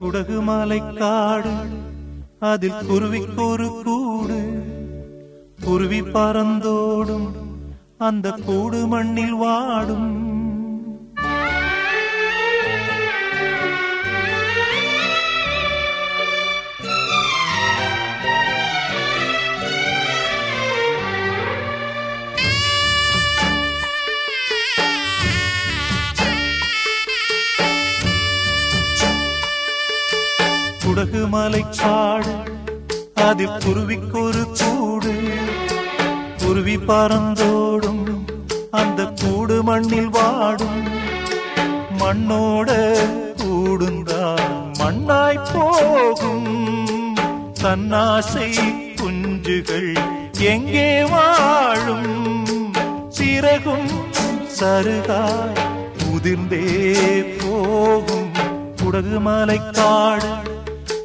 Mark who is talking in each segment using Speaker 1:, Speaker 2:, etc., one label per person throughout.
Speaker 1: குடகு காடு அதில் குருவிக்கு ஒரு கூடு. குருவி பறந்தோடும் அந்த கூடு மண்ணில் வாடும். குடகு காடு அதில் குருவிக்கொரு கூடு. குருவி பறந்தோடும் அந்த கூடு மண்ணில் வாடும். மண்ணோட கூடுந்தான் மண்ணாய் போகும். தன்னாசை குஞ்சுகள் எங்கே வாழும்? சிறகும் சருகாய் உதிர்ந்தே போகும். குடகு மலை காடு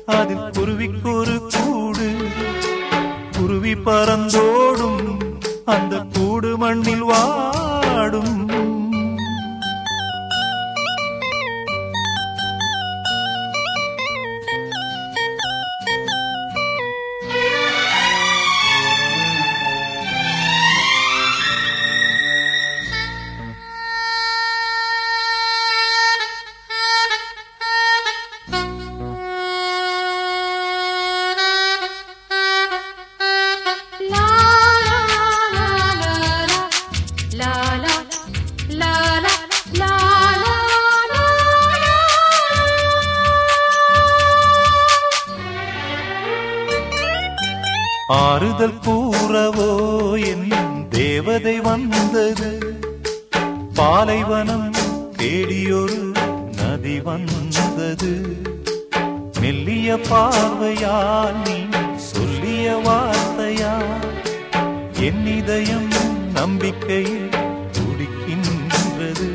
Speaker 1: அதில் குருவிக்கு ஒரு கூடு. குருவி பறந்தோடும் அந்த கூடு மண்ணில் வாடும். ஆறுதல் கூறவோ என் தேவதை வந்தது. பாலைவனம் தேடியொரு நதி வந்தது. மெல்லிய பார்வையால் நீ சொல்லிய வார்த்தையா? என் இதயம் நம்பிக்கையில் துடிக்கின்றது.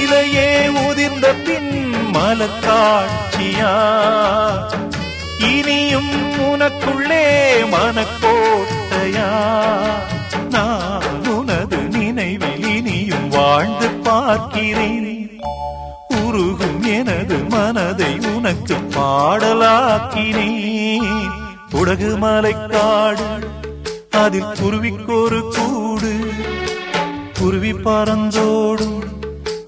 Speaker 1: இலையே உதிர்ந்த பின் மலக்காட்சியா இனியும் உனக்குள்ளே மனக்கோட்டையா? நான் உனது நினைவில் இனியும் வாழ்ந்து பார்க்கிறேன். உருகும் எனது மனதை உனக்கு பாடலாக்கினேன். உடகு மலைக்காடு அதில் குருவிக்கொரு கூடு. குருவி பறந்தோடும்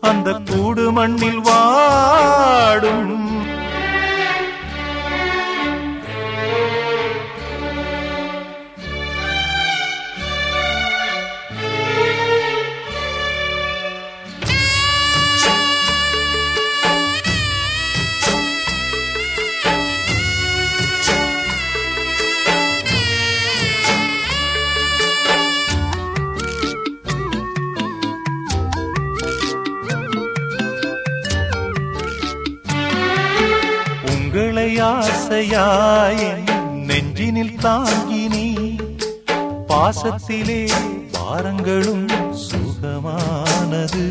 Speaker 1: அந்த கூடு மண்ணில் வாடும். ஆசையாய் நெஞ்சினில் தாங்கினி பாசத்திலே பாரங்களும் சுகமானது.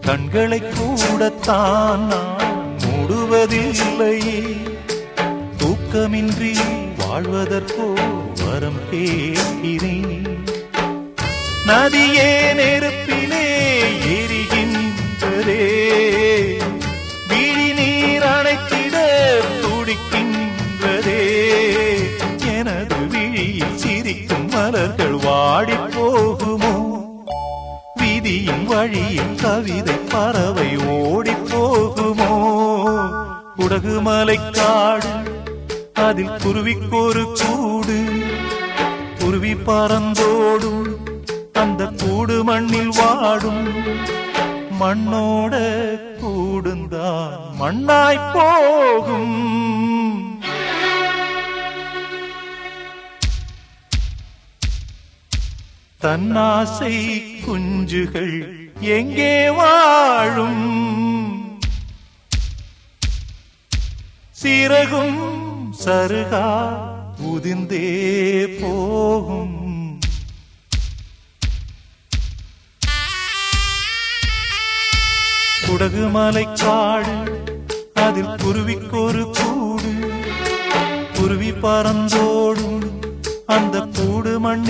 Speaker 1: கண்களை கூடத்தான் நான் மூடுவதில்லையே தூக்கமின்றி வாழ்வதற்கோ வரம் கேட்கிறேன். நதியே நெருப்பு வாடி போகுமோ விதியும் வழியும் கவிதை பறவை ஓடி போகுமோ குடகு மலைக்காடு அதில் குருவிக்கொரு கூடு. குருவி பறந்தோடும் அந்த கூடு மண்ணில் வாடும். மண்ணோட கூடுந்தான் மண்ணாய் போகும். தன்னாசை குஞ்சுகள் எங்கே வாழும்? சிறகும் சருகா உதிர்ந்தே போகும். குடகு மலைக்காடு அதில் குருவிக்கொரு கூடு. குருவி பறந்தோடும் அந்த கூடு மண்